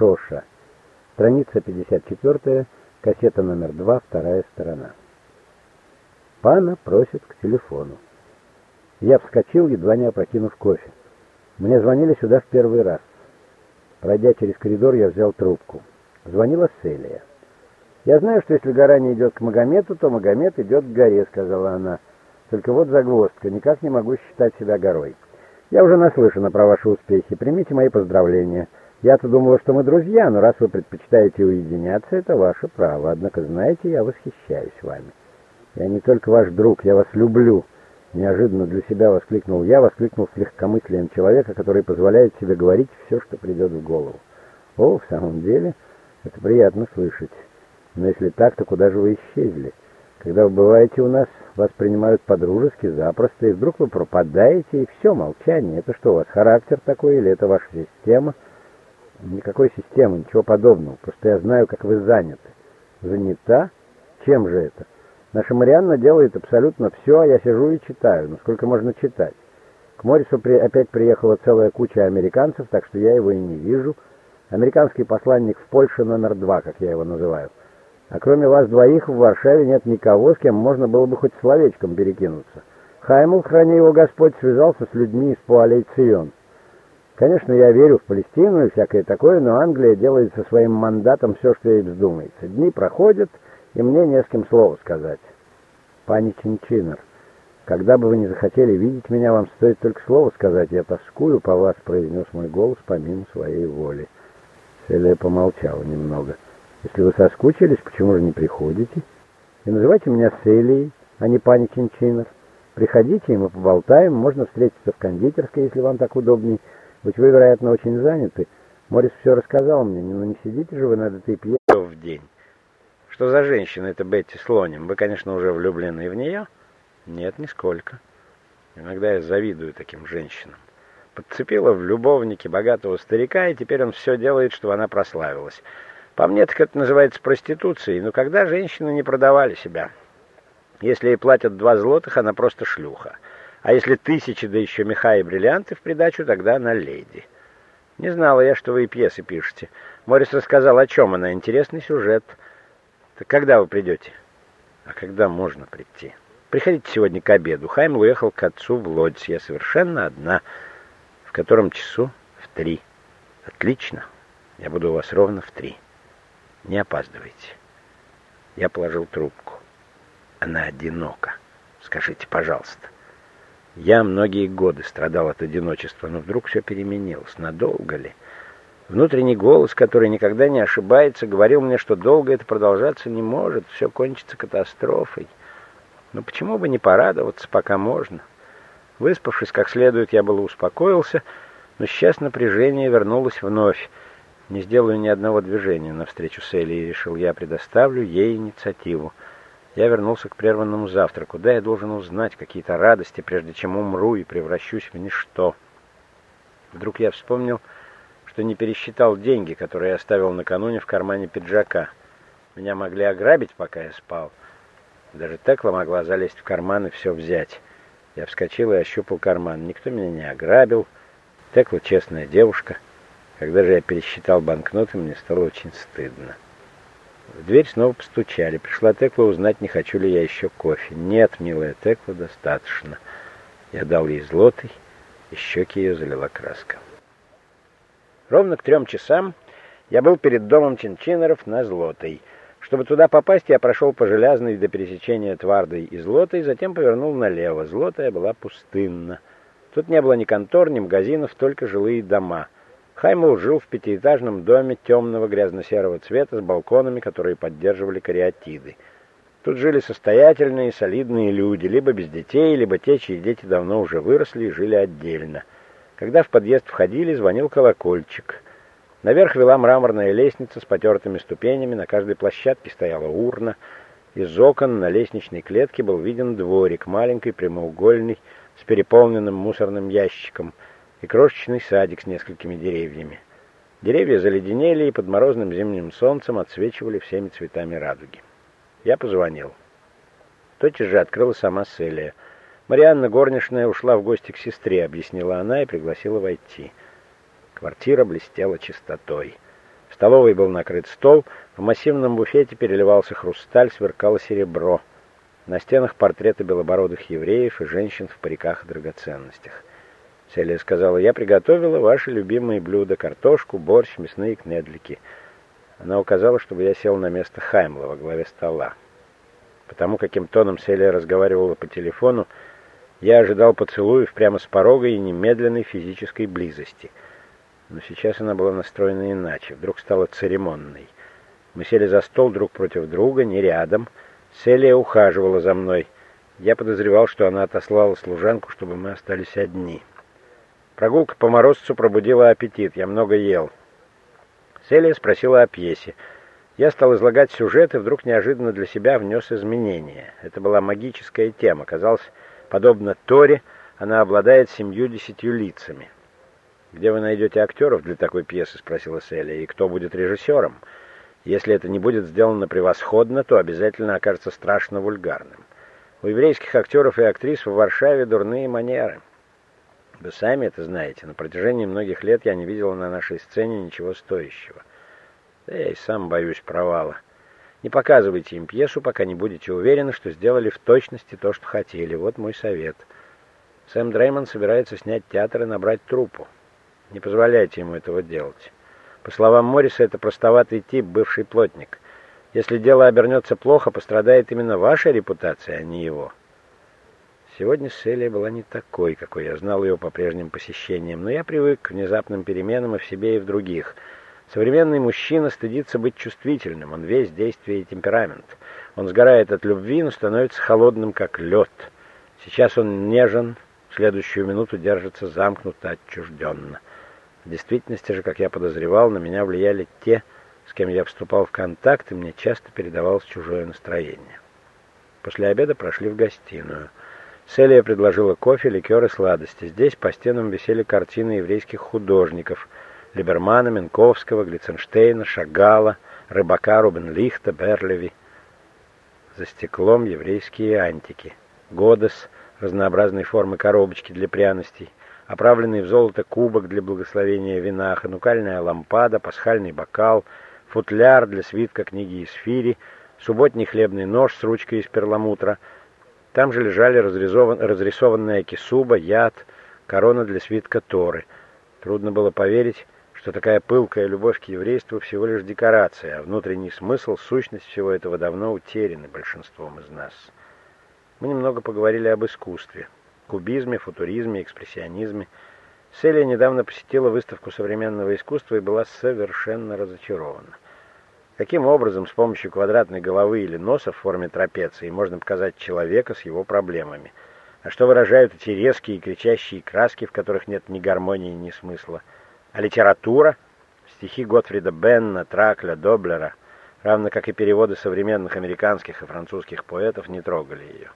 Шоша. Страница 54, кассета номер 2, вторая сторона. Пана просит к телефону. Я вскочил, едва не опрокинув кофе. Мне звонили сюда в первый раз. Пройдя через коридор, я взял трубку. Звонила Селия. «Я знаю, что если гора не идет к Магомету, то Магомед идет к горе», — сказала она. «Только вот загвоздка. Никак не могу считать себя горой. Я уже наслышана про ваши успехи. Примите мои поздравления. Я-то думала, что мы друзья, но раз вы предпочитаете уединяться, это ваше право. Однако, знаете, я восхищаюсь вами. Я не только ваш друг, я вас люблю». Неожиданно для себя воскликнул я, воскликнул с легкомыслием человека, который позволяет себе говорить все, что придет в голову. «О, в самом деле, это приятно слышать». Но если так, то куда же вы исчезли? Когда вы бываете у нас, вас принимают по-дружески, запросто, и вдруг вы пропадаете, и все, молчание. Это что, у вас характер такой, или это ваша система? Никакой системы, ничего подобного. Просто я знаю, как вы заняты. Занята? Чем же это? Наша Марианна делает абсолютно все, а я сижу и читаю. Но сколько можно читать? К Морису при... опять приехала целая куча американцев, так что я его и не вижу. Американский посланник в Польше номер два, как я его называю. А кроме вас двоих в Варшаве нет никого, с кем можно было бы хоть словечком перекинуться. Хаймл, храни его Господь, связался с людьми из Пуалей Цион. Конечно, я верю в Палестину и всякое такое, но Англия делает со своим мандатом все, что ей вздумается. Дни проходят, и мне не с кем слова сказать. Пани Чинчинер, когда бы вы не захотели видеть меня, вам стоит только слово сказать. Я тоскую по вас, произнес мой голос помимо своей воли. Селия помолчала немного. — если вы соскучились, почему же не приходите? И называйте меня Селией, а не пани Чинчинов. Приходите, и мы поболтаем. Можно встретиться в кондитерской, если вам так удобней. Ведь вы, вероятно, очень заняты. Морис все рассказал мне. Но не сидите же вы над этой пьесой в день. Что за женщина это Бетти Слоним? Вы, конечно, уже влюблены в нее? Нет, нисколько. Иногда я завидую таким женщинам. Подцепила в любовнике богатого старика, и теперь он все делает, чтобы она прославилась. По мне, так это называется проституцией, но когда женщины не продавали себя. Если ей платят два злотых, она просто шлюха. А если тысячи, да еще меха и бриллианты в придачу, тогда она леди. Не знала я, что вы и пьесы пишете. Морис рассказал, о чем она. Интересный сюжет. Так когда вы придете? А когда можно прийти? Приходите сегодня к обеду. Хайм уехал к отцу в Лодзь. Я совершенно одна. В котором часу? В три. Отлично. Я буду у вас ровно в три. Не опаздывайте. Я положил трубку. Она одинока. Скажите, пожалуйста. Я многие годы страдал от одиночества, но вдруг все переменилось. Надолго ли? Внутренний голос, который никогда не ошибается, говорил мне, что долго это продолжаться не может, все кончится катастрофой. Но почему бы не порадоваться, пока можно? Выспавшись как следует, я было успокоился, но сейчас напряжение вернулось вновь. Не сделаю ни одного движения навстречу с и решил я предоставлю ей инициативу. Я вернулся к прерванному завтраку. Да, я должен узнать какие-то радости, прежде чем умру и превращусь в ничто. Вдруг я вспомнил, что не пересчитал деньги, которые я оставил накануне в кармане пиджака. Меня могли ограбить, пока я спал. Даже Текла могла залезть в карман и все взять. Я вскочил и ощупал карман. Никто меня не ограбил. Текла честная девушка — когда же я пересчитал банкноты, мне стало очень стыдно. В дверь снова постучали. Пришла Текла узнать, не хочу ли я еще кофе. Нет, милая Текла, достаточно. Я дал ей злотый, и щеки ее залила краска. Ровно к трем часам я был перед домом Чинчинеров на Злотой. Чтобы туда попасть, я прошел по железной до пересечения Твардой и Злотой, затем повернул налево. Злотая была пустынна. Тут не было ни контор, ни магазинов, только жилые дома — Хаймл жил в пятиэтажном доме темного грязно-серого цвета с балконами, которые поддерживали кариатиды. Тут жили состоятельные, солидные люди, либо без детей, либо те, чьи дети давно уже выросли и жили отдельно. Когда в подъезд входили, звонил колокольчик. Наверх вела мраморная лестница с потертыми ступенями, на каждой площадке стояла урна. Из окон на лестничной клетке был виден дворик, маленький, прямоугольный, с переполненным мусорным ящиком — и крошечный садик с несколькими деревьями. Деревья заледенели и под морозным зимним солнцем отсвечивали всеми цветами радуги. Я позвонил. Тотчас же открыла сама Селия. Марианна горничная ушла в гости к сестре, объяснила она и пригласила войти. Квартира блестела чистотой. В столовой был накрыт стол, в массивном буфете переливался хрусталь, сверкало серебро. На стенах портреты белобородых евреев и женщин в париках и драгоценностях. Селия сказала, я приготовила ваши любимые блюда, картошку, борщ, мясные кнедлики. Она указала, чтобы я сел на место Хаймла во главе стола. Потому каким тоном Селия разговаривала по телефону, я ожидал поцелуев прямо с порога и немедленной физической близости. Но сейчас она была настроена иначе, вдруг стала церемонной. Мы сели за стол друг против друга, не рядом. Селия ухаживала за мной. Я подозревал, что она отослала служанку, чтобы мы остались одни. Прогулка по морозцу пробудила аппетит, я много ел. Селия спросила о пьесе. Я стал излагать сюжет и вдруг неожиданно для себя внес изменения. Это была магическая тема. Казалось, подобно Торе, она обладает семью-десятью лицами. «Где вы найдете актеров для такой пьесы?» — спросила Селия. «И кто будет режиссером? Если это не будет сделано превосходно, то обязательно окажется страшно вульгарным. У еврейских актеров и актрис в Варшаве дурные манеры». Вы сами это знаете. На протяжении многих лет я не видел на нашей сцене ничего стоящего. Да я и сам боюсь провала. Не показывайте им пьесу, пока не будете уверены, что сделали в точности то, что хотели. Вот мой совет. Сэм Дреймон собирается снять театр и набрать труппу. Не позволяйте ему этого делать. По словам Морриса, это простоватый тип, бывший плотник. Если дело обернется плохо, пострадает именно ваша репутация, а не его. Сегодня Селия была не такой, какой я знал ее по прежним посещениям, но я привык к внезапным переменам и в себе, и в других. Современный мужчина стыдится быть чувствительным, он весь действие и темперамент. Он сгорает от любви, но становится холодным, как лед. Сейчас он нежен, в следующую минуту держится замкнуто, отчужденно. В действительности же, как я подозревал, на меня влияли те, с кем я вступал в контакт, и мне часто передавалось чужое настроение. После обеда прошли в гостиную — Селия предложила кофе, ликер и сладости. Здесь по стенам висели картины еврейских художников – Либермана, Менковского, Глиценштейна, Шагала, Рыбака, Рубенлихта, Берлеви. За стеклом еврейские антики. Годес, разнообразной формы коробочки для пряностей, оправленный в золото кубок для благословения вина, ханукальная лампада, пасхальный бокал, футляр для свитка книги из фири, субботний хлебный нож с ручкой из перламутра – там же лежали разрисованная кисуба, яд, корона для свитка Торы. Трудно было поверить, что такая пылкая любовь к еврейству всего лишь декорация, а внутренний смысл, сущность всего этого давно утеряны большинством из нас. Мы немного поговорили об искусстве, кубизме, футуризме, экспрессионизме. Селия недавно посетила выставку современного искусства и была совершенно разочарована. Каким образом с помощью квадратной головы или носа в форме трапеции можно показать человека с его проблемами? А что выражают эти резкие и кричащие краски, в которых нет ни гармонии, ни смысла? А литература? Стихи Готфрида Бенна, Тракля, Доблера, равно как и переводы современных американских и французских поэтов, не трогали ее.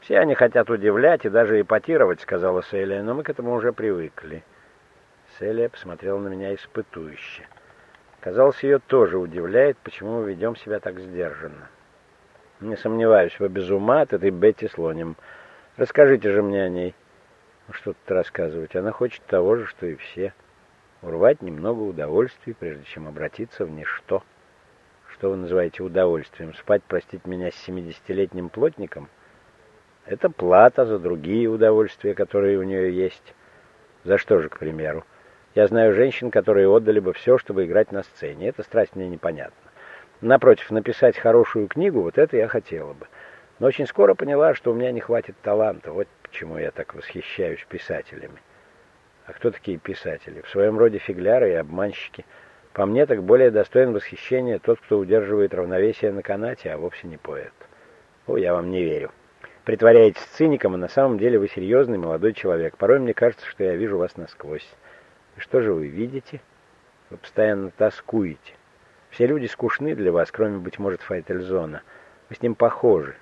«Все они хотят удивлять и даже эпатировать», — сказала Селия, — «но мы к этому уже привыкли». Селия посмотрела на меня испытующе. Казалось, ее тоже удивляет, почему мы ведем себя так сдержанно. Не сомневаюсь, вы без ума от этой Бетти слоним. Расскажите же мне о ней. Ну, что тут рассказывать? Она хочет того же, что и все. Урвать немного удовольствий, прежде чем обратиться в ничто. Что вы называете удовольствием? Спать, простить меня, с семидесятилетним плотником? Это плата за другие удовольствия, которые у нее есть. За что же, к примеру? Я знаю женщин, которые отдали бы все, чтобы играть на сцене. Эта страсть мне непонятна. Напротив, написать хорошую книгу, вот это я хотела бы. Но очень скоро поняла, что у меня не хватит таланта. Вот почему я так восхищаюсь писателями. А кто такие писатели? В своем роде фигляры и обманщики. По мне, так более достоин восхищения тот, кто удерживает равновесие на канате, а вовсе не поэт. О, я вам не верю. Притворяетесь циником, а на самом деле вы серьезный молодой человек. Порой мне кажется, что я вижу вас насквозь. И что же вы видите? Вы постоянно тоскуете. Все люди скучны для вас, кроме, быть может, Файтельзона. Вы с ним похожи.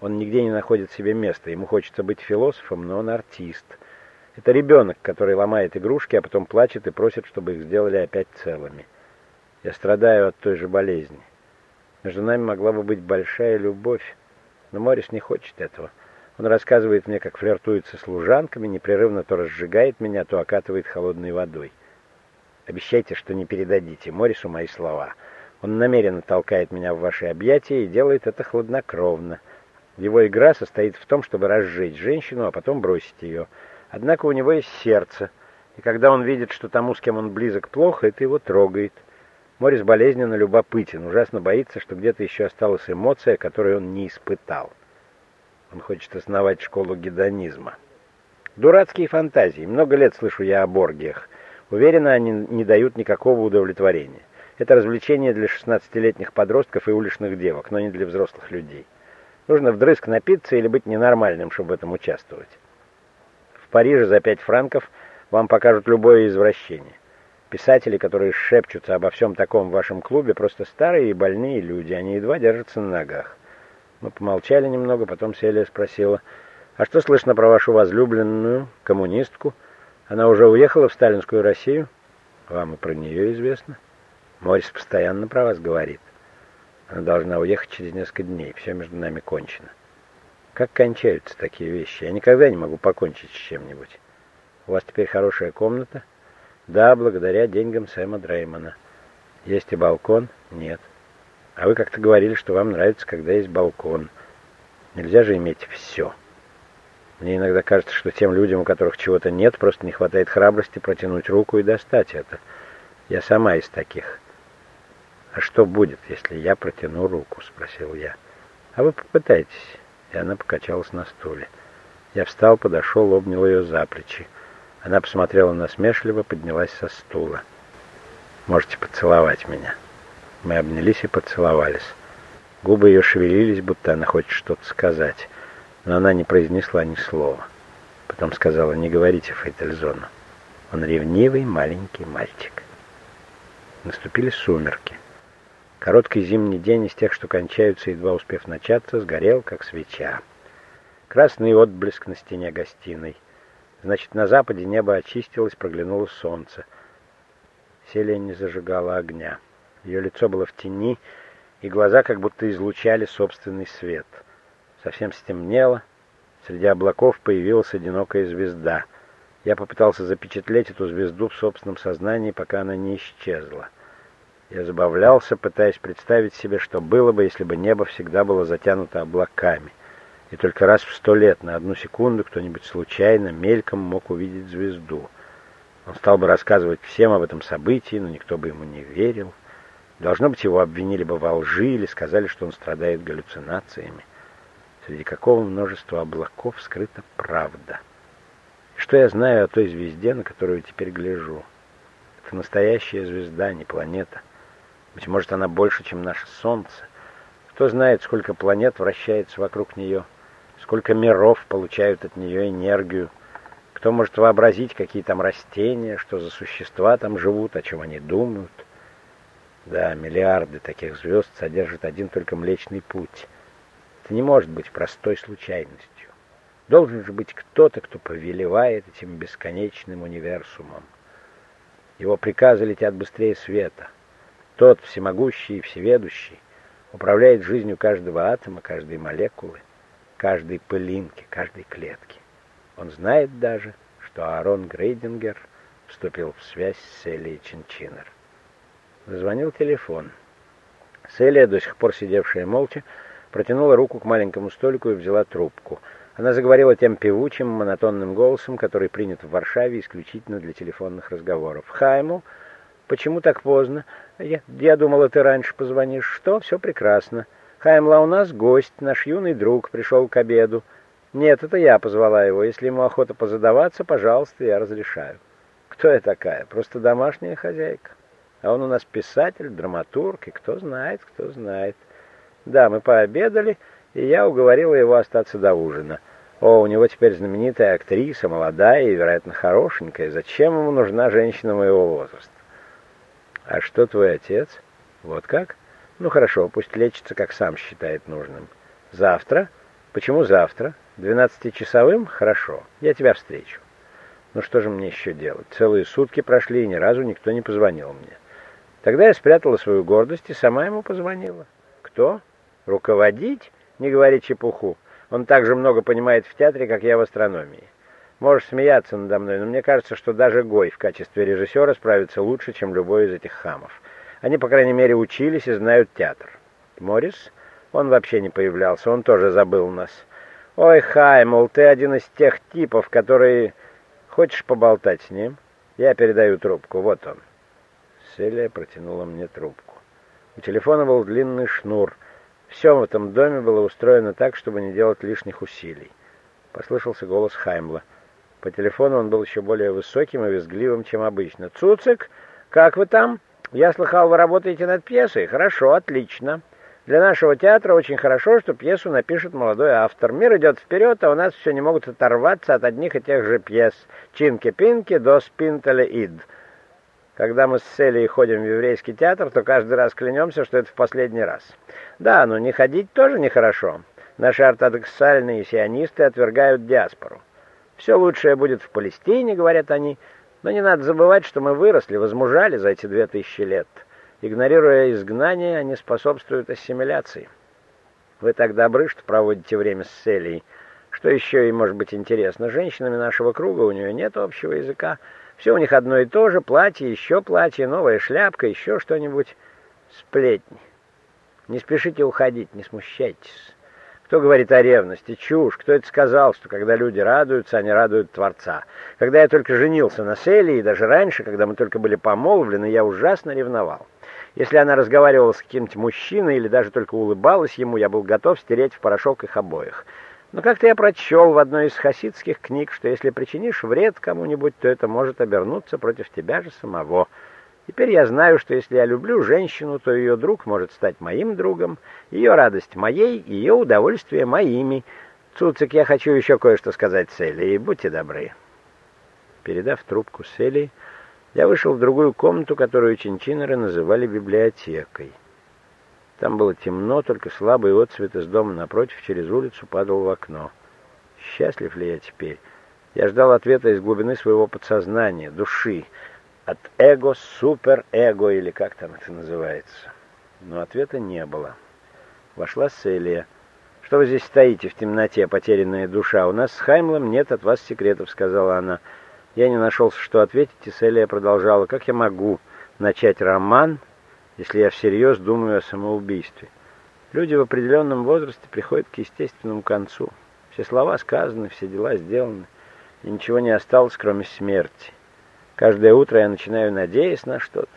Он нигде не находит себе места. Ему хочется быть философом, но он артист. Это ребенок, который ломает игрушки, а потом плачет и просит, чтобы их сделали опять целыми. Я страдаю от той же болезни. Между нами могла бы быть большая любовь, но Морис не хочет этого. Он рассказывает мне, как флиртует со служанками, непрерывно то разжигает меня, то окатывает холодной водой. Обещайте, что не передадите Морису мои слова. Он намеренно толкает меня в ваши объятия и делает это хладнокровно. Его игра состоит в том, чтобы разжечь женщину, а потом бросить ее. Однако у него есть сердце, и когда он видит, что тому, с кем он близок, плохо, это его трогает. Морис болезненно любопытен, ужасно боится, что где-то еще осталась эмоция, которую он не испытал. Он хочет основать школу гедонизма. Дурацкие фантазии. Много лет слышу я о боргиях. Уверена, они не дают никакого удовлетворения. Это развлечение для 16-летних подростков и уличных девок, но не для взрослых людей. Нужно вдрызг напиться или быть ненормальным, чтобы в этом участвовать. В Париже за 5 франков вам покажут любое извращение. Писатели, которые шепчутся обо всем таком в вашем клубе, просто старые и больные люди, они едва держатся на ногах. Мы помолчали немного, потом Селия спросила, «А что слышно про вашу возлюбленную, коммунистку? Она уже уехала в сталинскую Россию? Вам и про нее известно?» Морис постоянно про вас говорит. Она должна уехать через несколько дней. Все между нами кончено. Как кончаются такие вещи? Я никогда не могу покончить с чем-нибудь. У вас теперь хорошая комната? Да, благодаря деньгам Сэма Дреймона. Есть и балкон? Нет. А вы как-то говорили, что вам нравится, когда есть балкон. Нельзя же иметь все. Мне иногда кажется, что тем людям, у которых чего-то нет, просто не хватает храбрости протянуть руку и достать это. Я сама из таких. «А что будет, если я протяну руку?» — спросил я. «А вы попытайтесь». И она покачалась на стуле. Я встал, подошел, обнял ее за плечи. Она посмотрела насмешливо, поднялась со стула. «Можете поцеловать меня». Мы обнялись и поцеловались. Губы ее шевелились, будто она хочет что-то сказать, но она не произнесла ни слова. Потом сказала, не говорите Фейтельзону. Он ревнивый маленький мальчик. Наступили сумерки. Короткий зимний день из тех, что кончаются, едва успев начаться, сгорел, как свеча. Красный отблеск на стене гостиной. Значит, на западе небо очистилось, проглянуло солнце. Селия не зажигала огня. Ее лицо было в тени, и глаза как будто излучали собственный свет. Совсем стемнело. Среди облаков появилась одинокая звезда. Я попытался запечатлеть эту звезду в собственном сознании, пока она не исчезла. Я забавлялся, пытаясь представить себе, что было бы, если бы небо всегда было затянуто облаками. И только раз в сто лет на одну секунду кто-нибудь случайно, мельком мог увидеть звезду. Он стал бы рассказывать всем об этом событии, но никто бы ему не верил. Должно быть, его обвинили бы во лжи или сказали, что он страдает галлюцинациями. Среди какого множества облаков скрыта правда. И что я знаю о той звезде, на которую теперь гляжу? Это настоящая звезда, не планета. Быть может, она больше, чем наше Солнце. Кто знает, сколько планет вращается вокруг нее, сколько миров получают от нее энергию. Кто может вообразить, какие там растения, что за существа там живут, о чем они думают. Да, миллиарды таких звезд содержат один только Млечный Путь. Это не может быть простой случайностью. Должен же быть кто-то, кто повелевает этим бесконечным универсумом. Его приказы летят быстрее света. Тот, всемогущий и всеведущий, управляет жизнью каждого атома, каждой молекулы, каждой пылинки, каждой клетки. Он знает даже, что Аарон Грейдингер вступил в связь с Элией Чинчинер. Зазвонил телефон. Селия, до сих пор сидевшая молча, протянула руку к маленькому столику и взяла трубку. Она заговорила тем певучим, монотонным голосом, который принят в Варшаве исключительно для телефонных разговоров. «Хайму, почему так поздно? Я, я думала, ты раньше позвонишь. Что? Все прекрасно. Хаймла, у нас гость, наш юный друг, пришел к обеду. Нет, это я позвала его. Если ему охота позадаваться, пожалуйста, я разрешаю. Кто я такая? Просто домашняя хозяйка. А он у нас писатель, драматург, и кто знает, кто знает. Да, мы пообедали, и я уговорила его остаться до ужина. О, у него теперь знаменитая актриса, молодая и, вероятно, хорошенькая. Зачем ему нужна женщина моего возраста? «А что твой отец?» «Вот как?» «Ну хорошо, пусть лечится, как сам считает нужным. Завтра?» «Почему завтра? Двенадцатичасовым? Хорошо, я тебя встречу». «Ну что же мне еще делать? Целые сутки прошли, и ни разу никто не позвонил мне». Тогда я спрятала свою гордость и сама ему позвонила. «Кто? Руководить? Не говори чепуху. Он так же много понимает в театре, как я в астрономии. Можешь смеяться надо мной, но мне кажется, что даже Гой в качестве режиссера справится лучше, чем любой из этих хамов. Они, по крайней мере, учились и знают театр. Моррис? Он вообще не появлялся, он тоже забыл нас. Ой, Хаймл, ты один из тех типов, которые... Хочешь поболтать с ним? Я передаю трубку, вот он. Селия протянула мне трубку. У телефона был длинный шнур. Все в этом доме было устроено так, чтобы не делать лишних усилий. Послышался голос Хаймла. По телефону он был еще более высоким и визгливым, чем обычно. «Цуцик, как вы там? Я слыхал, вы работаете над пьесой. Хорошо, отлично. Для нашего театра очень хорошо, что пьесу напишет молодой автор. Мир идет вперед, а у нас все не могут оторваться от одних и тех же пьес. Чинки-пинки до спинтеля ид. Когда мы с Селей ходим в еврейский театр, то каждый раз клянемся, что это в последний раз. Да, но не ходить тоже нехорошо. Наши ортодоксальные сионисты отвергают диаспору. Все лучшее будет в Палестине, говорят они, но не надо забывать, что мы выросли, возмужали за эти две тысячи лет. Игнорируя изгнание, они способствуют ассимиляции. Вы так добры, что проводите время с Селией. Что еще ей может быть интересно? Женщинами нашего круга у нее нет общего языка. Все у них одно и то же, платье, еще платье, новая шляпка, еще что-нибудь. Сплетни. Не спешите уходить, не смущайтесь. Кто говорит о ревности? Чушь. Кто это сказал, что когда люди радуются, они радуют Творца? Когда я только женился на Селии, и даже раньше, когда мы только были помолвлены, я ужасно ревновал. Если она разговаривала с каким-нибудь мужчиной или даже только улыбалась ему, я был готов стереть в порошок их обоих. Но как-то я прочел в одной из хасидских книг, что если причинишь вред кому-нибудь, то это может обернуться против тебя же самого. Теперь я знаю, что если я люблю женщину, то ее друг может стать моим другом, ее радость моей, ее удовольствие моими. Цуцик, я хочу еще кое-что сказать Селли, и будьте добры. Передав трубку Селли, я вышел в другую комнату, которую чинчинеры называли библиотекой. Там было темно, только слабый отсвет из дома напротив через улицу падал в окно. Счастлив ли я теперь? Я ждал ответа из глубины своего подсознания, души, от эго супер-эго, или как там это называется. Но ответа не было. Вошла Селия. «Что вы здесь стоите в темноте, потерянная душа? У нас с Хаймлом нет от вас секретов», — сказала она. Я не нашелся, что ответить, и Селия продолжала. «Как я могу начать роман, если я всерьез думаю о самоубийстве? Люди в определенном возрасте приходят к естественному концу. Все слова сказаны, все дела сделаны, и ничего не осталось, кроме смерти. Каждое утро я начинаю надеясь на что-то.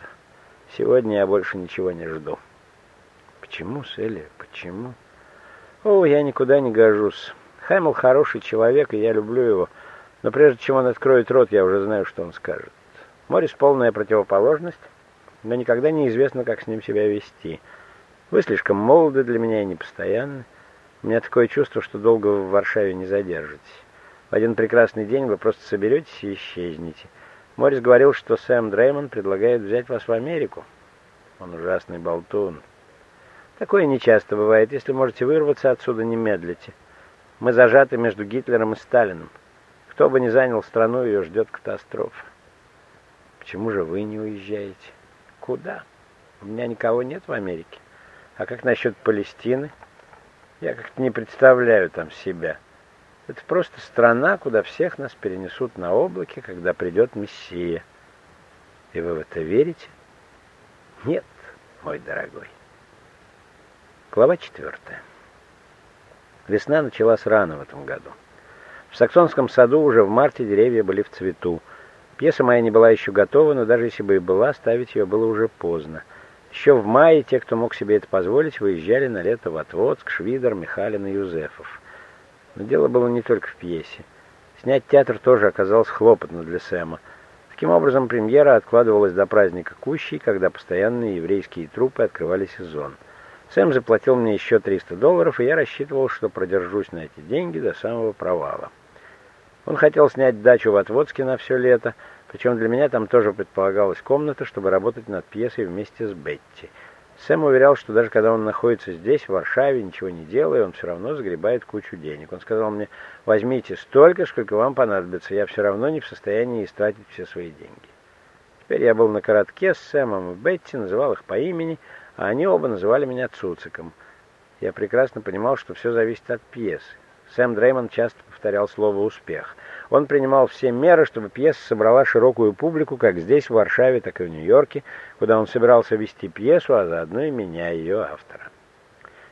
Сегодня я больше ничего не жду. Почему, Селия, почему? О, я никуда не гожусь. Хаймл хороший человек, и я люблю его. Но прежде чем он откроет рот, я уже знаю, что он скажет. Морис полная противоположность, но никогда не известно, как с ним себя вести. Вы слишком молоды для меня и непостоянны. У меня такое чувство, что долго вы в Варшаве не задержитесь. В один прекрасный день вы просто соберетесь и исчезнете. Морис говорил, что Сэм Дреймон предлагает взять вас в Америку. Он ужасный болтун. Такое нечасто бывает. Если можете вырваться отсюда, не медлите. Мы зажаты между Гитлером и Сталиным. Кто бы ни занял страну, ее ждет катастрофа. Почему же вы не уезжаете? Куда? У меня никого нет в Америке. А как насчет Палестины? Я как-то не представляю там себя. Это просто страна, куда всех нас перенесут на облаке, когда придет Мессия. И вы в это верите? Нет, мой дорогой. Глава четвертая. Весна началась рано в этом году. В Саксонском саду уже в марте деревья были в цвету. Пьеса моя не была еще готова, но даже если бы и была, ставить ее было уже поздно. Еще в мае те, кто мог себе это позволить, выезжали на лето в Отводск, Швидер, Михалин и Юзефов. Но дело было не только в пьесе. Снять театр тоже оказалось хлопотно для Сэма. Таким образом, премьера откладывалась до праздника Кущей, когда постоянные еврейские трупы открывали сезон. Сэм заплатил мне еще 300 долларов, и я рассчитывал, что продержусь на эти деньги до самого провала. Он хотел снять дачу в Отводске на все лето, причем для меня там тоже предполагалась комната, чтобы работать над пьесой вместе с Бетти. Сэм уверял, что даже когда он находится здесь, в Варшаве, ничего не делая, он все равно загребает кучу денег. Он сказал мне, возьмите столько, сколько вам понадобится, я все равно не в состоянии истратить все свои деньги. Теперь я был на коротке с Сэмом и Бетти, называл их по имени, а они оба называли меня Цуциком. Я прекрасно понимал, что все зависит от пьесы. Сэм Дреймон часто повторял слово «успех». Он принимал все меры, чтобы пьеса собрала широкую публику как здесь, в Варшаве, так и в Нью-Йорке, куда он собирался вести пьесу, а заодно и меня, ее автора.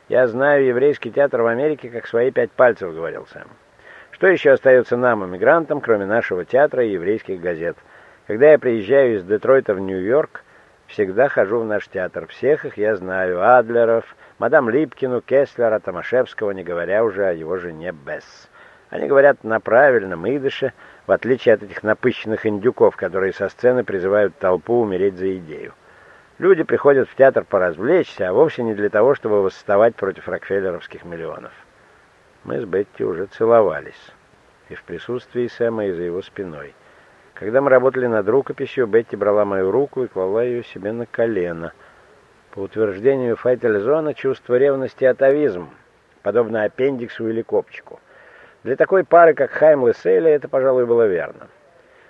«Я знаю еврейский театр в Америке как свои пять пальцев», — говорил Сэм. «Что еще остается нам, эмигрантам, кроме нашего театра и еврейских газет? Когда я приезжаю из Детройта в Нью-Йорк, всегда хожу в наш театр. Всех их я знаю. Адлеров, мадам Липкину, Кеслера, Томашевского, не говоря уже о его жене Бесс. Они говорят на правильном идыше, в отличие от этих напыщенных индюков, которые со сцены призывают толпу умереть за идею. Люди приходят в театр поразвлечься, а вовсе не для того, чтобы восставать против рокфеллеровских миллионов. Мы с Бетти уже целовались, и в присутствии Сэма и за его спиной. Когда мы работали над рукописью, Бетти брала мою руку и клала ее себе на колено. По утверждению Файтельзона, чувство ревности — атовизм, подобно аппендиксу или копчику. Для такой пары, как Хаймл и Сейли, это, пожалуй, было верно.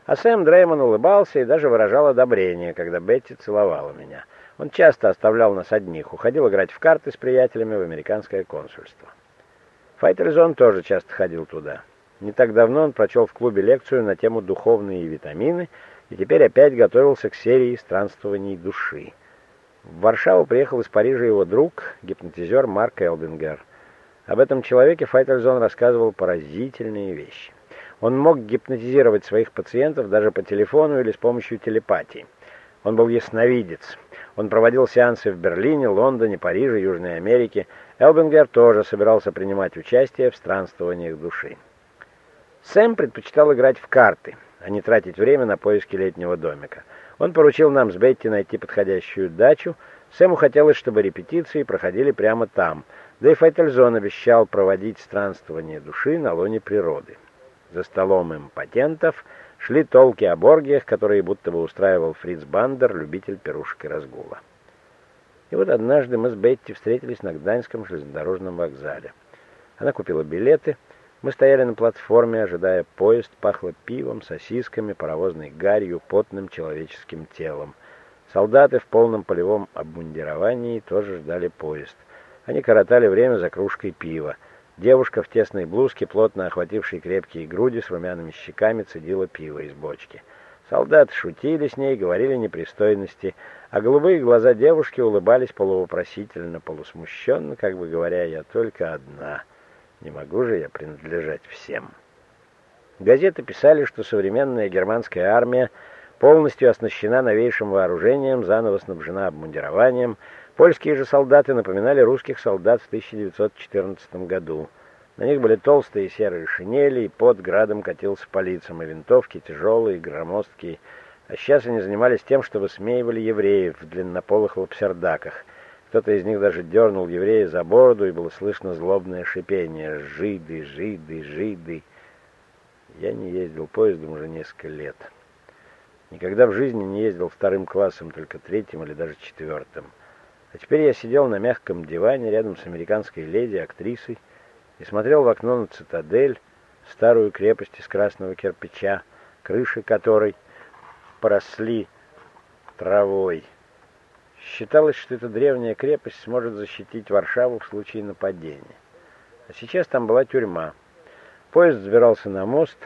А Сэм Дреймон улыбался и даже выражал одобрение, когда Бетти целовала меня. Он часто оставлял нас одних, уходил играть в карты с приятелями в американское консульство. Файтельзон тоже часто ходил туда. Не так давно он прочел в клубе лекцию на тему «Духовные витамины» и теперь опять готовился к серии странствований души. В Варшаву приехал из Парижа его друг, гипнотизер Марк Элбингер. Об этом человеке Файтельзон рассказывал поразительные вещи. Он мог гипнотизировать своих пациентов даже по телефону или с помощью телепатии. Он был ясновидец. Он проводил сеансы в Берлине, Лондоне, Париже, Южной Америке. Элбингер тоже собирался принимать участие в странствованиях души. Сэм предпочитал играть в карты, а не тратить время на поиски летнего домика. Он поручил нам с Бетти найти подходящую дачу. Сэму хотелось, чтобы репетиции проходили прямо там – да и Файтельзон обещал проводить странствование души на лоне природы. За столом импотентов шли толки о боргиях, которые будто бы устраивал Фриц Бандер, любитель пирушек и разгула. И вот однажды мы с Бетти встретились на Гданьском железнодорожном вокзале. Она купила билеты, мы стояли на платформе, ожидая поезд, пахло пивом, сосисками, паровозной гарью, потным человеческим телом. Солдаты в полном полевом обмундировании тоже ждали поезд. Они коротали время за кружкой пива. Девушка в тесной блузке, плотно охватившей крепкие груди, с румяными щеками цедила пиво из бочки. Солдаты шутили с ней, говорили непристойности, а голубые глаза девушки улыбались полувопросительно, полусмущенно, как бы говоря, «Я только одна. Не могу же я принадлежать всем». Газеты писали, что современная германская армия полностью оснащена новейшим вооружением, заново снабжена обмундированием, Польские же солдаты напоминали русских солдат в 1914 году. На них были толстые серые шинели, и под градом катился по лицам, и винтовки тяжелые, громоздкие. А сейчас они занимались тем, что высмеивали евреев в длиннополых лапсердаках. Кто-то из них даже дернул еврея за бороду, и было слышно злобное шипение «Жиды, жиды, жиды». Я не ездил поездом уже несколько лет. Никогда в жизни не ездил вторым классом, только третьим или даже четвертым. А теперь я сидел на мягком диване рядом с американской леди, актрисой, и смотрел в окно на цитадель, старую крепость из красного кирпича, крыши которой поросли травой. Считалось, что эта древняя крепость сможет защитить Варшаву в случае нападения. А сейчас там была тюрьма. Поезд взбирался на мост,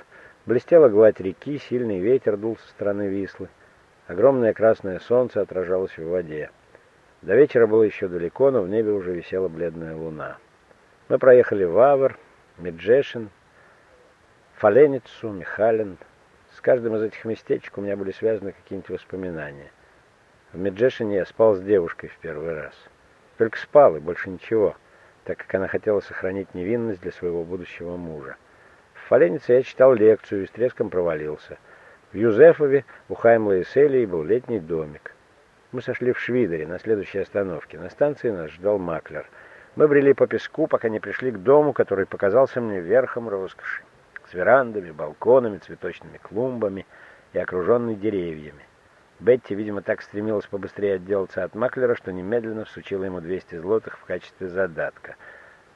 блестела гладь реки, сильный ветер дул со стороны Вислы. Огромное красное солнце отражалось в воде. До вечера было еще далеко, но в небе уже висела бледная луна. Мы проехали Вавр, Меджешин, Фаленицу, Михалин. С каждым из этих местечек у меня были связаны какие-нибудь воспоминания. В Меджешине я спал с девушкой в первый раз. Только спал и больше ничего, так как она хотела сохранить невинность для своего будущего мужа. В Фаленице я читал лекцию и с треском провалился. В Юзефове у Хаймла и Селии был летний домик. Мы сошли в Швидере на следующей остановке. На станции нас ждал маклер. Мы брели по песку, пока не пришли к дому, который показался мне верхом роскоши. С верандами, балконами, цветочными клумбами и окруженный деревьями. Бетти, видимо, так стремилась побыстрее отделаться от маклера, что немедленно всучила ему 200 злотых в качестве задатка.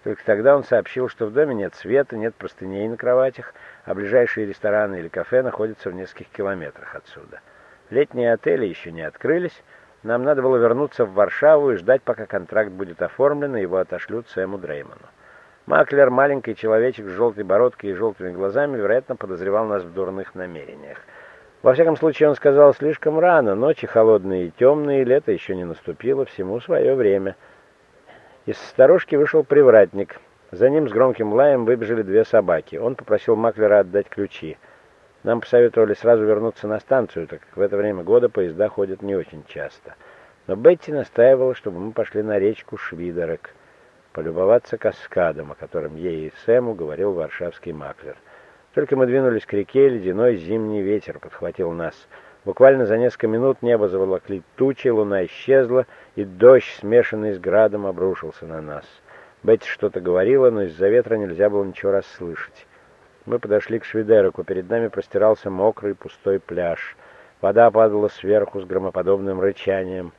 Только тогда он сообщил, что в доме нет света, нет простыней на кроватях, а ближайшие рестораны или кафе находятся в нескольких километрах отсюда. Летние отели еще не открылись, нам надо было вернуться в Варшаву и ждать, пока контракт будет оформлен, и его отошлют Сэму Дрейману. Маклер, маленький человечек с желтой бородкой и желтыми глазами, вероятно, подозревал нас в дурных намерениях. Во всяком случае, он сказал слишком рано, ночи холодные и темные, лето еще не наступило, всему свое время. Из сторожки вышел привратник. За ним с громким лаем выбежали две собаки. Он попросил Маклера отдать ключи. Нам посоветовали сразу вернуться на станцию, так как в это время года поезда ходят не очень часто. Но Бетти настаивала, чтобы мы пошли на речку Швидорок полюбоваться каскадом, о котором ей и Сэму говорил варшавский маклер. Только мы двинулись к реке, ледяной зимний ветер подхватил нас. Буквально за несколько минут небо заволокли тучи, луна исчезла, и дождь, смешанный с градом, обрушился на нас. Бетти что-то говорила, но из-за ветра нельзя было ничего расслышать. Мы подошли к Швидероку. Перед нами простирался мокрый пустой пляж. Вода падала сверху с громоподобным рычанием.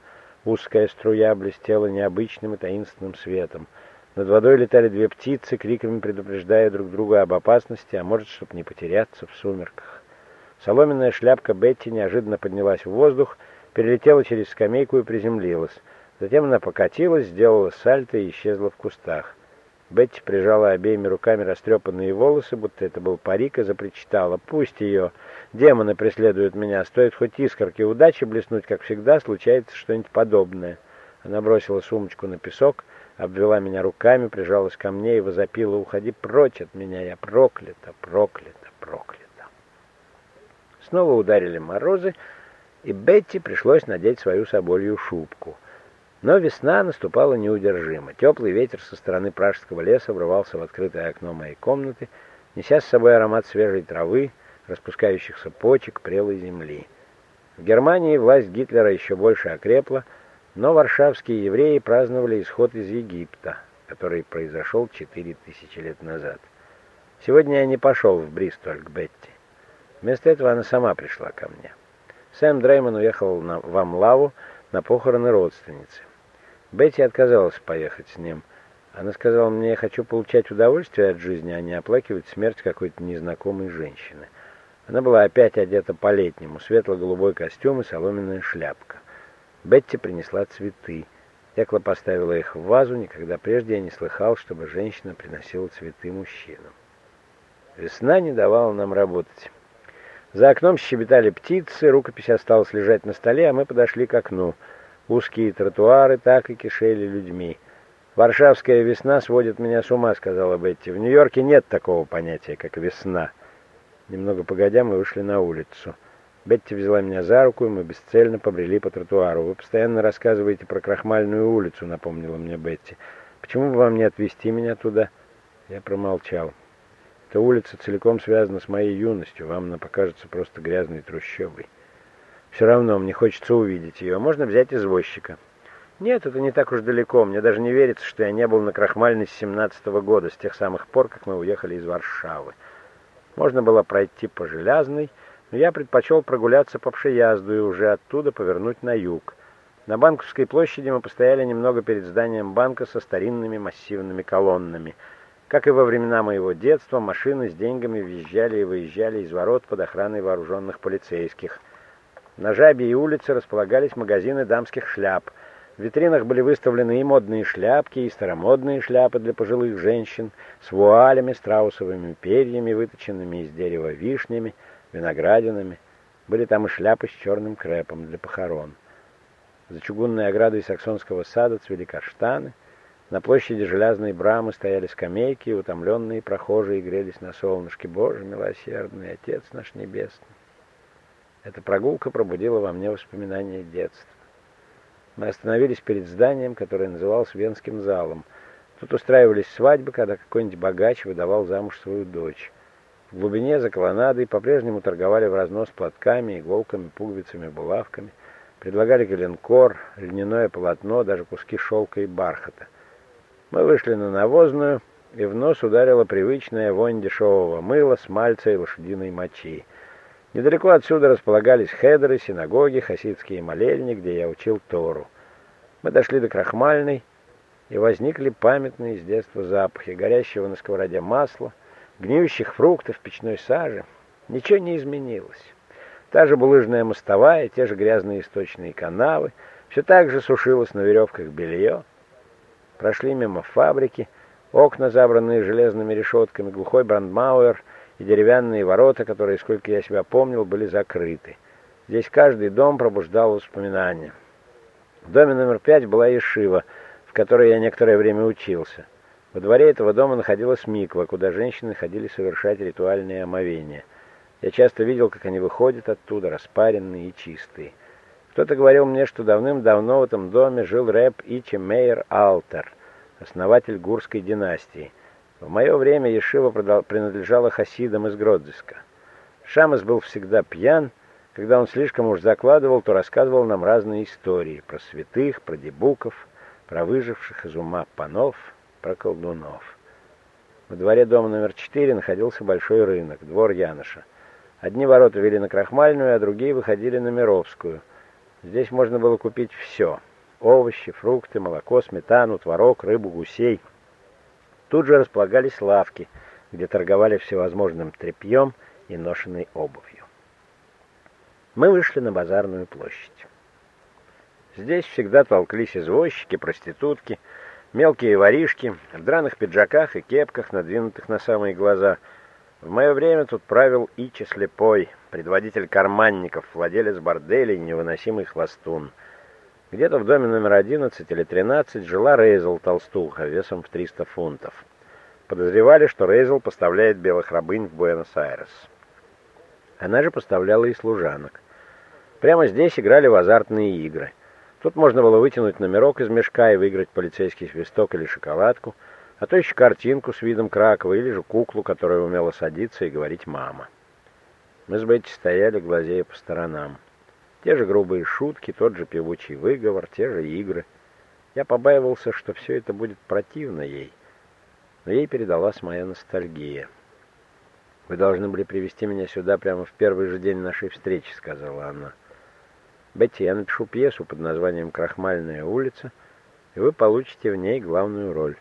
Узкая струя блестела необычным и таинственным светом. Над водой летали две птицы, криками предупреждая друг друга об опасности, а может, чтобы не потеряться в сумерках. Соломенная шляпка Бетти неожиданно поднялась в воздух, перелетела через скамейку и приземлилась. Затем она покатилась, сделала сальто и исчезла в кустах. Бетти прижала обеими руками растрепанные волосы, будто это был парик, и запричитала. «Пусть ее! Демоны преследуют меня! Стоит хоть искорки удачи блеснуть, как всегда, случается что-нибудь подобное». Она бросила сумочку на песок, обвела меня руками, прижалась ко мне и возопила, «Уходи прочь от меня, я проклята, проклята, проклята!» Снова ударили морозы, и Бетти пришлось надеть свою соболью шубку. Но весна наступала неудержимо. Теплый ветер со стороны пражского леса врывался в открытое окно моей комнаты, неся с собой аромат свежей травы, распускающихся почек, прелой земли. В Германии власть Гитлера еще больше окрепла, но варшавские евреи праздновали исход из Египта, который произошел четыре тысячи лет назад. Сегодня я не пошел в Бристоль к Бетти. Вместо этого она сама пришла ко мне. Сэм Дреймон уехал на, в Амлаву на похороны родственницы. Бетти отказалась поехать с ним. Она сказала мне, я хочу получать удовольствие от жизни, а не оплакивать смерть какой-то незнакомой женщины. Она была опять одета по-летнему, светло-голубой костюм и соломенная шляпка. Бетти принесла цветы. Экла поставила их в вазу, никогда прежде я не слыхал, чтобы женщина приносила цветы мужчинам. Весна не давала нам работать. За окном щебетали птицы, рукопись осталась лежать на столе, а мы подошли к окну. Узкие тротуары так и кишели людьми. «Варшавская весна сводит меня с ума», — сказала Бетти. «В Нью-Йорке нет такого понятия, как весна». Немного погодя, мы вышли на улицу. Бетти взяла меня за руку, и мы бесцельно побрели по тротуару. «Вы постоянно рассказываете про Крахмальную улицу», — напомнила мне Бетти. «Почему бы вам не отвезти меня туда?» Я промолчал. «Эта улица целиком связана с моей юностью. Вам она покажется просто грязной трущобой. Все равно мне хочется увидеть ее. Можно взять извозчика». «Нет, это не так уж далеко. Мне даже не верится, что я не был на Крахмальной с семнадцатого года, с тех самых пор, как мы уехали из Варшавы. Можно было пройти по Железной, но я предпочел прогуляться по Пшеязду и уже оттуда повернуть на юг. На Банковской площади мы постояли немного перед зданием банка со старинными массивными колоннами. Как и во времена моего детства, машины с деньгами въезжали и выезжали из ворот под охраной вооруженных полицейских. На Жабе и улице располагались магазины дамских шляп. В витринах были выставлены и модные шляпки, и старомодные шляпы для пожилых женщин с вуалями, страусовыми перьями, выточенными из дерева вишнями, виноградинами. Были там и шляпы с черным крепом для похорон. За чугунной оградой саксонского сада цвели каштаны. На площади железной брамы стояли скамейки, и утомленные прохожие грелись на солнышке. Боже милосердный, Отец наш Небесный! Эта прогулка пробудила во мне воспоминания детства. Мы остановились перед зданием, которое называлось Венским залом. Тут устраивались свадьбы, когда какой-нибудь богач выдавал замуж свою дочь. В глубине за колоннадой по-прежнему торговали в разнос платками, иголками, пуговицами, булавками. Предлагали коленкор, льняное полотно, даже куски шелка и бархата. Мы вышли на навозную, и в нос ударила привычная вонь дешевого мыла, смальца и лошадиной мочи. Недалеко отсюда располагались хедеры, синагоги, хасидские молельни, где я учил Тору. Мы дошли до Крахмальной, и возникли памятные с детства запахи горящего на сковороде масла, гниющих фруктов, печной сажи. Ничего не изменилось. Та же булыжная мостовая, те же грязные источные канавы, все так же сушилось на веревках белье. Прошли мимо фабрики, Окна, забранные железными решетками, глухой брандмауэр и деревянные ворота, которые, сколько я себя помнил, были закрыты. Здесь каждый дом пробуждал воспоминания. В доме номер пять была Ешива, в которой я некоторое время учился. Во дворе этого дома находилась миква, куда женщины ходили совершать ритуальные омовения. Я часто видел, как они выходят оттуда, распаренные и чистые. Кто-то говорил мне, что давным-давно в этом доме жил рэп Ичи Мейер Алтер, основатель гурской династии. В мое время Ешива принадлежала хасидам из Гродзиска. Шамас был всегда пьян, когда он слишком уж закладывал, то рассказывал нам разные истории про святых, про дебуков, про выживших из ума панов, про колдунов. Во дворе дома номер четыре находился большой рынок, двор Яноша. Одни ворота вели на Крахмальную, а другие выходили на Мировскую. Здесь можно было купить все. Овощи, фрукты, молоко, сметану, творог, рыбу, гусей. Тут же располагались лавки, где торговали всевозможным тряпьем и ношенной обувью. Мы вышли на базарную площадь. Здесь всегда толклись извозчики, проститутки, мелкие воришки в драных пиджаках и кепках, надвинутых на самые глаза. В мое время тут правил Ичи Слепой, предводитель карманников, владелец борделей невыносимый хвостун. Где-то в доме номер 11 или 13 жила Рейзел Толстуха весом в 300 фунтов. Подозревали, что Рейзел поставляет белых рабынь в Буэнос-Айрес. Она же поставляла и служанок. Прямо здесь играли в азартные игры. Тут можно было вытянуть номерок из мешка и выиграть полицейский свисток или шоколадку, а то еще картинку с видом Кракова или же куклу, которая умела садиться и говорить «мама». Мы с Бетти стояли, глазея по сторонам. Те же грубые шутки, тот же певучий выговор, те же игры. Я побаивался, что все это будет противно ей, но ей передалась моя ностальгия. «Вы должны были привести меня сюда прямо в первый же день нашей встречи», — сказала она. «Бетти, я напишу пьесу под названием «Крахмальная улица», и вы получите в ней главную роль.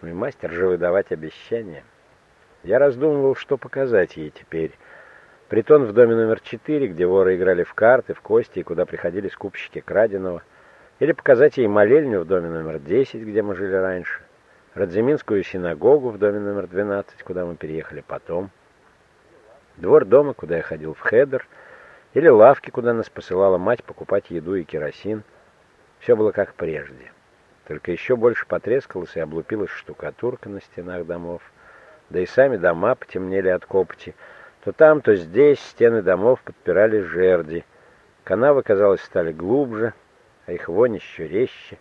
Ну и мастер же выдавать обещания. Я раздумывал, что показать ей теперь — Притон в доме номер 4, где воры играли в карты, в кости и куда приходили скупщики краденого. Или показать ей молельню в доме номер 10, где мы жили раньше. Радзиминскую синагогу в доме номер 12, куда мы переехали потом. Двор дома, куда я ходил в хедер. Или лавки, куда нас посылала мать покупать еду и керосин. Все было как прежде. Только еще больше потрескалась и облупилась штукатурка на стенах домов. Да и сами дома потемнели от копоти, то там, то здесь стены домов подпирали жерди. Канавы, казалось, стали глубже, а их вонь еще резче.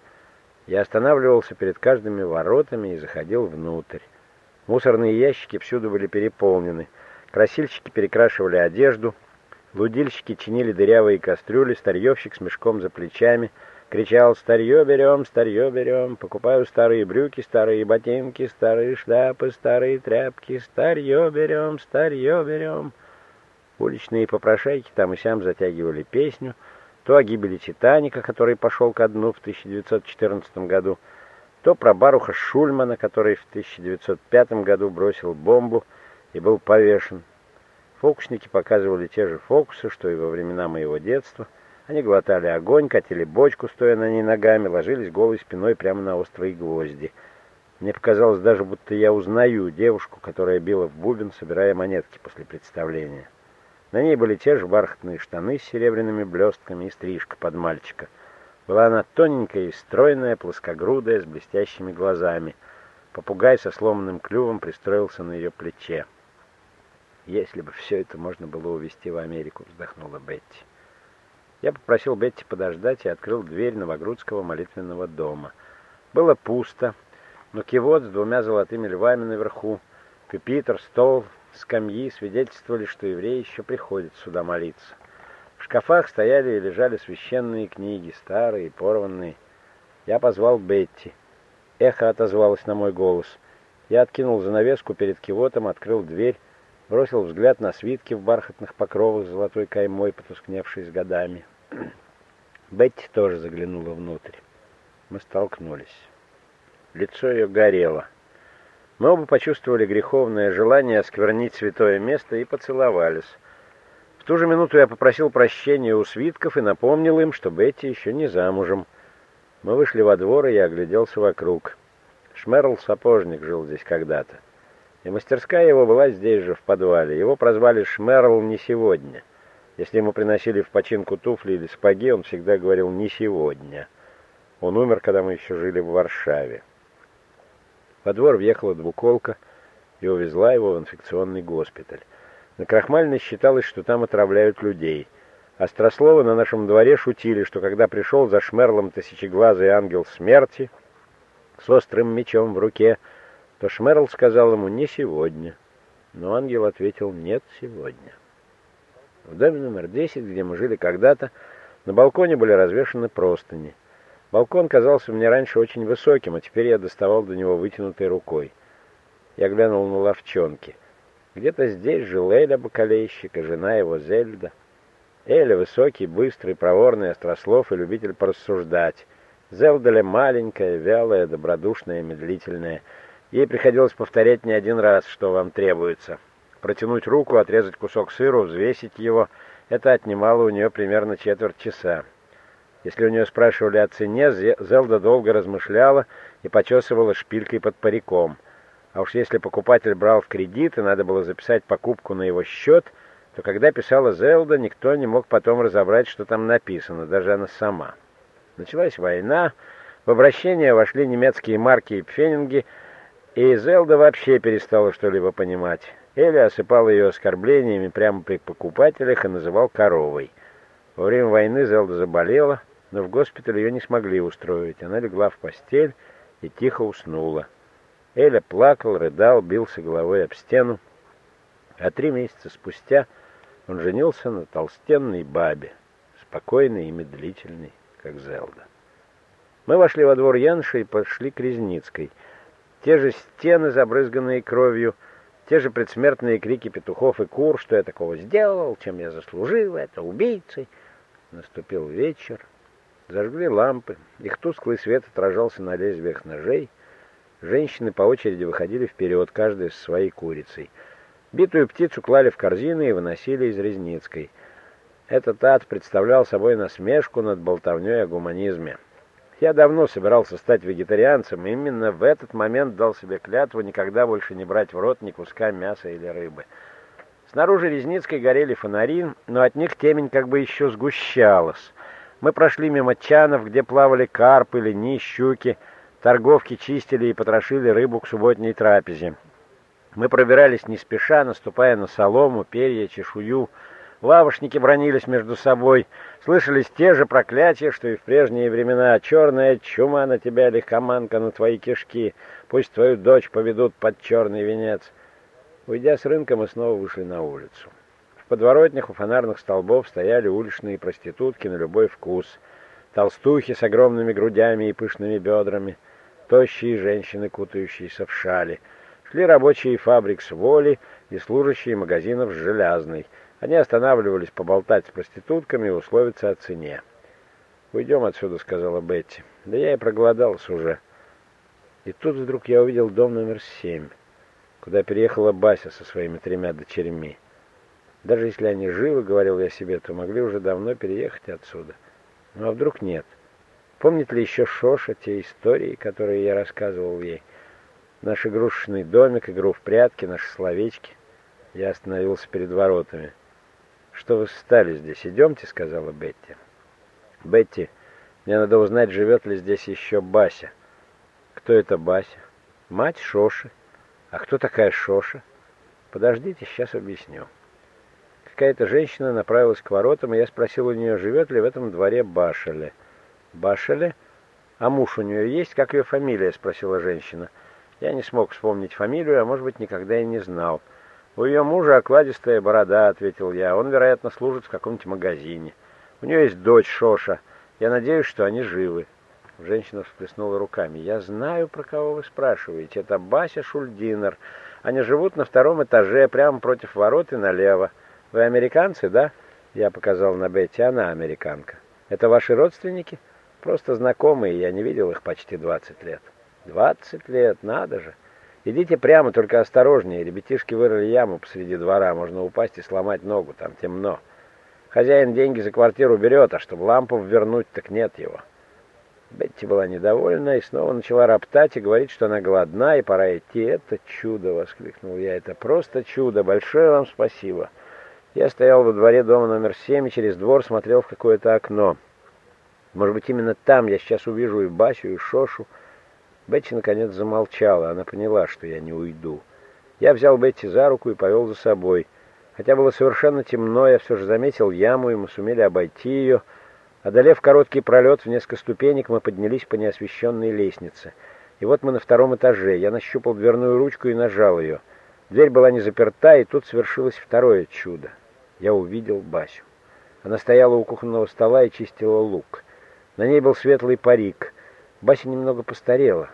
Я останавливался перед каждыми воротами и заходил внутрь. Мусорные ящики всюду были переполнены. Красильщики перекрашивали одежду, лудильщики чинили дырявые кастрюли, старьевщик с мешком за плечами — Кричал, старье берем, старье берем, покупаю старые брюки, старые ботинки, старые шляпы, старые тряпки, старье берем, старье берем. Уличные попрошайки там и сям затягивали песню, то о гибели Титаника, который пошел ко дну в 1914 году, то про Баруха Шульмана, который в 1905 году бросил бомбу и был повешен. Фокусники показывали те же фокусы, что и во времена моего детства — они глотали огонь, катили бочку, стоя на ней ногами, ложились голой спиной прямо на острые гвозди. Мне показалось даже, будто я узнаю девушку, которая била в бубен, собирая монетки после представления. На ней были те же бархатные штаны с серебряными блестками и стрижка под мальчика. Была она тоненькая и стройная, плоскогрудая, с блестящими глазами. Попугай со сломанным клювом пристроился на ее плече. «Если бы все это можно было увезти в Америку», — вздохнула Бетти. Я попросил Бетти подождать и открыл дверь Новогрудского молитвенного дома. Было пусто, но кивот с двумя золотыми львами наверху, пюпитр, стол, скамьи свидетельствовали, что евреи еще приходят сюда молиться. В шкафах стояли и лежали священные книги, старые и порванные. Я позвал Бетти. Эхо отозвалось на мой голос. Я откинул занавеску перед кивотом, открыл дверь, бросил взгляд на свитки в бархатных покровах с золотой каймой, потускневшей с годами. Бетти тоже заглянула внутрь. Мы столкнулись. Лицо ее горело. Мы оба почувствовали греховное желание осквернить святое место и поцеловались. В ту же минуту я попросил прощения у свитков и напомнил им, что Бетти еще не замужем. Мы вышли во двор, и я огляделся вокруг. Шмерл Сапожник жил здесь когда-то. И мастерская его была здесь же, в подвале. Его прозвали Шмерл не сегодня. Если ему приносили в починку туфли или сапоги, он всегда говорил «не сегодня». Он умер, когда мы еще жили в Варшаве. Во двор въехала двуколка и увезла его в инфекционный госпиталь. На Крахмальной считалось, что там отравляют людей. Острословы на нашем дворе шутили, что когда пришел за Шмерлом тысячеглазый ангел смерти с острым мечом в руке, то Шмерл сказал ему «не сегодня». Но ангел ответил «нет сегодня». В доме номер 10, где мы жили когда-то, на балконе были развешаны простыни. Балкон казался мне раньше очень высоким, а теперь я доставал до него вытянутой рукой. Я глянул на ловчонки. Где-то здесь жил Эля Бакалейщик и жена его Зельда. Эля высокий, быстрый, проворный, острослов и любитель порассуждать. Зелдаля маленькая, вялая, добродушная, медлительная. Ей приходилось повторять не один раз, что вам требуется. Протянуть руку, отрезать кусок сыра, взвесить его — это отнимало у нее примерно четверть часа. Если у нее спрашивали о цене, Зелда долго размышляла и почесывала шпилькой под париком. А уж если покупатель брал в кредит и надо было записать покупку на его счет, то когда писала Зелда, никто не мог потом разобрать, что там написано, даже она сама. Началась война, в обращение вошли немецкие марки и пфенинги, и Зелда вообще перестала что-либо понимать. Эли осыпал ее оскорблениями прямо при покупателях и называл коровой. Во время войны Зелда заболела, но в госпиталь ее не смогли устроить. Она легла в постель и тихо уснула. Эля плакал, рыдал, бился головой об стену. А три месяца спустя он женился на толстенной бабе, спокойной и медлительной, как Зелда. Мы вошли во двор Янша и пошли к Резницкой. Те же стены, забрызганные кровью, те же предсмертные крики петухов и кур, что я такого сделал, чем я заслужил, это убийцы. Наступил вечер. Зажгли лампы. Их тусклый свет отражался на лезвиях ножей. Женщины по очереди выходили вперед, каждая с своей курицей. Битую птицу клали в корзины и выносили из Резницкой. Этот ад представлял собой насмешку над болтовней о гуманизме. Я давно собирался стать вегетарианцем, и именно в этот момент дал себе клятву никогда больше не брать в рот ни куска мяса или рыбы. Снаружи Резницкой горели фонари, но от них темень как бы еще сгущалась. Мы прошли мимо чанов, где плавали карпы, лени, щуки. Торговки чистили и потрошили рыбу к субботней трапезе. Мы пробирались не спеша, наступая на солому, перья, чешую, Лавошники бронились между собой. Слышались те же проклятия, что и в прежние времена. «Черная чума на тебя, лихоманка, на твои кишки. Пусть твою дочь поведут под черный венец». Уйдя с рынка, мы снова вышли на улицу. В подворотнях у фонарных столбов стояли уличные проститутки на любой вкус. Толстухи с огромными грудями и пышными бедрами, тощие женщины, кутающиеся в шали. Шли рабочие фабрик с воли и служащие магазинов с железной — они останавливались поболтать с проститутками и условиться о цене. «Уйдем отсюда», — сказала Бетти. «Да я и проголодался уже». И тут вдруг я увидел дом номер семь, куда переехала Бася со своими тремя дочерьми. Даже если они живы, говорил я себе, то могли уже давно переехать отсюда. Ну а вдруг нет? Помнит ли еще Шоша те истории, которые я рассказывал ей? Наш игрушечный домик, игру в прятки, наши словечки. Я остановился перед воротами. «Что вы встали здесь? Идемте», — сказала Бетти. «Бетти, мне надо узнать, живет ли здесь еще Бася». «Кто это Бася?» «Мать Шоши». «А кто такая Шоша?» «Подождите, сейчас объясню». Какая-то женщина направилась к воротам, и я спросил у нее, живет ли в этом дворе Башеле. «Башеле? А муж у нее есть? Как ее фамилия?» — спросила женщина. Я не смог вспомнить фамилию, а может быть, никогда и не знал. «У ее мужа окладистая борода», — ответил я. «Он, вероятно, служит в каком-нибудь магазине. У нее есть дочь Шоша. Я надеюсь, что они живы». Женщина всплеснула руками. «Я знаю, про кого вы спрашиваете. Это Бася Шульдинер. Они живут на втором этаже, прямо против ворот и налево. Вы американцы, да?» Я показал на Бетти. Она американка. «Это ваши родственники?» «Просто знакомые. Я не видел их почти 20 лет». «20 лет, надо же!» Идите прямо, только осторожнее. Ребятишки вырыли яму посреди двора. Можно упасть и сломать ногу. Там темно. Хозяин деньги за квартиру берет, а чтобы лампу вернуть, так нет его. Бетти была недовольна и снова начала роптать и говорить, что она голодна и пора идти. «Это чудо!» — воскликнул я. «Это просто чудо! Большое вам спасибо!» Я стоял во дворе дома номер семь и через двор смотрел в какое-то окно. Может быть, именно там я сейчас увижу и Басю, и Шошу. Бетти наконец замолчала. Она поняла, что я не уйду. Я взял Бетти за руку и повел за собой. Хотя было совершенно темно, я все же заметил яму, и мы сумели обойти ее — Одолев короткий пролет в несколько ступенек, мы поднялись по неосвещенной лестнице. И вот мы на втором этаже. Я нащупал дверную ручку и нажал ее. Дверь была не заперта, и тут свершилось второе чудо. Я увидел Басю. Она стояла у кухонного стола и чистила лук. На ней был светлый парик. Бася немного постарела.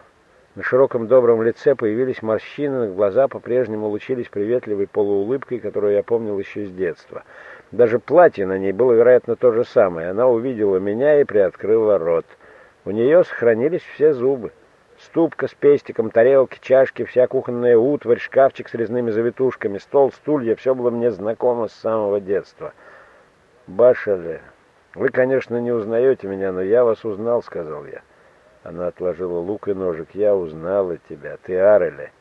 На широком добром лице появились морщины, глаза по-прежнему лучились приветливой полуулыбкой, которую я помнил еще с детства. Даже платье на ней было, вероятно, то же самое. Она увидела меня и приоткрыла рот. У нее сохранились все зубы. Ступка с пестиком, тарелки, чашки, вся кухонная утварь, шкафчик с резными завитушками, стол, стулья — все было мне знакомо с самого детства. «Башале, вы, конечно, не узнаете меня, но я вас узнал», — сказал я. Она отложила лук и ножик. «Я узнала тебя. Ты Ареле».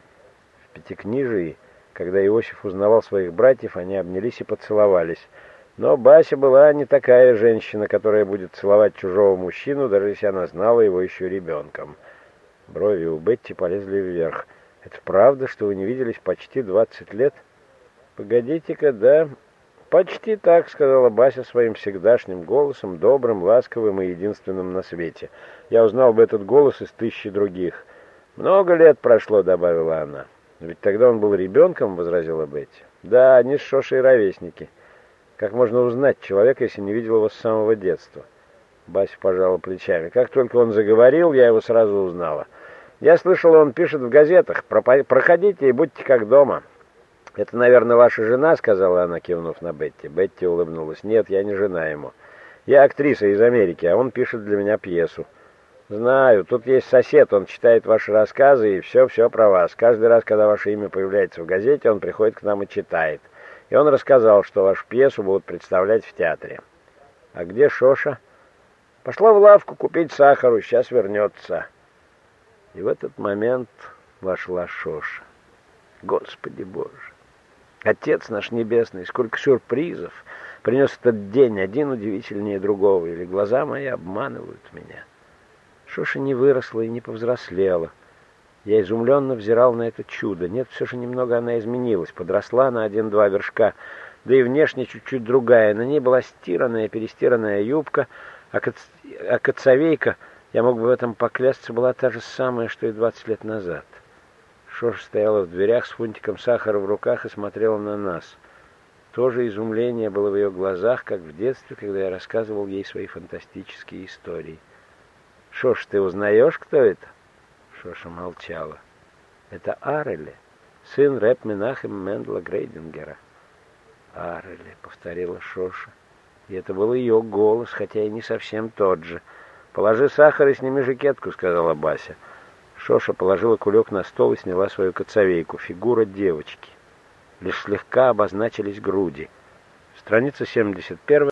В пятикнижии когда Иосиф узнавал своих братьев, они обнялись и поцеловались. Но Бася была не такая женщина, которая будет целовать чужого мужчину, даже если она знала его еще ребенком. Брови у Бетти полезли вверх. «Это правда, что вы не виделись почти двадцать лет?» «Погодите-ка, да...» «Почти так», — сказала Бася своим всегдашним голосом, добрым, ласковым и единственным на свете. Я узнал бы этот голос из тысячи других. «Много лет прошло», — добавила она. «Ведь тогда он был ребенком», — возразила Бетти. «Да, они с Шошей ровесники. Как можно узнать человека, если не видел его с самого детства?» Бася пожала плечами. «Как только он заговорил, я его сразу узнала. Я слышала, он пишет в газетах. Проходите и будьте как дома». «Это, наверное, ваша жена», — сказала она, кивнув на Бетти. Бетти улыбнулась. «Нет, я не жена ему. Я актриса из Америки, а он пишет для меня пьесу. «Знаю. Тут есть сосед, он читает ваши рассказы и все-все про вас. Каждый раз, когда ваше имя появляется в газете, он приходит к нам и читает. И он рассказал, что вашу пьесу будут представлять в театре». «А где Шоша?» «Пошла в лавку купить сахару, сейчас вернется». И в этот момент вошла Шоша. Господи Боже! Отец наш Небесный, сколько сюрпризов принес этот день, один удивительнее другого, или глаза мои обманывают меня». Шоша не выросла и не повзрослела. Я изумленно взирал на это чудо. Нет, все же немного она изменилась. Подросла на один-два вершка, да и внешне чуть-чуть другая. На ней была стиранная, перестиранная юбка, а, коц... а коцовейка, я мог бы в этом поклясться, была та же самая, что и двадцать лет назад. Шоша стояла в дверях с фунтиком сахара в руках и смотрела на нас. То же изумление было в ее глазах, как в детстве, когда я рассказывал ей свои фантастические истории. Шош, ты узнаешь, кто это?» Шоша молчала. «Это Арели, сын рэп Менахем Мендла Грейдингера». «Арели», — повторила Шоша. И это был ее голос, хотя и не совсем тот же. «Положи сахар и сними жакетку», — сказала Бася. Шоша положила кулек на стол и сняла свою коцовейку. Фигура девочки. Лишь слегка обозначились груди. Страница 71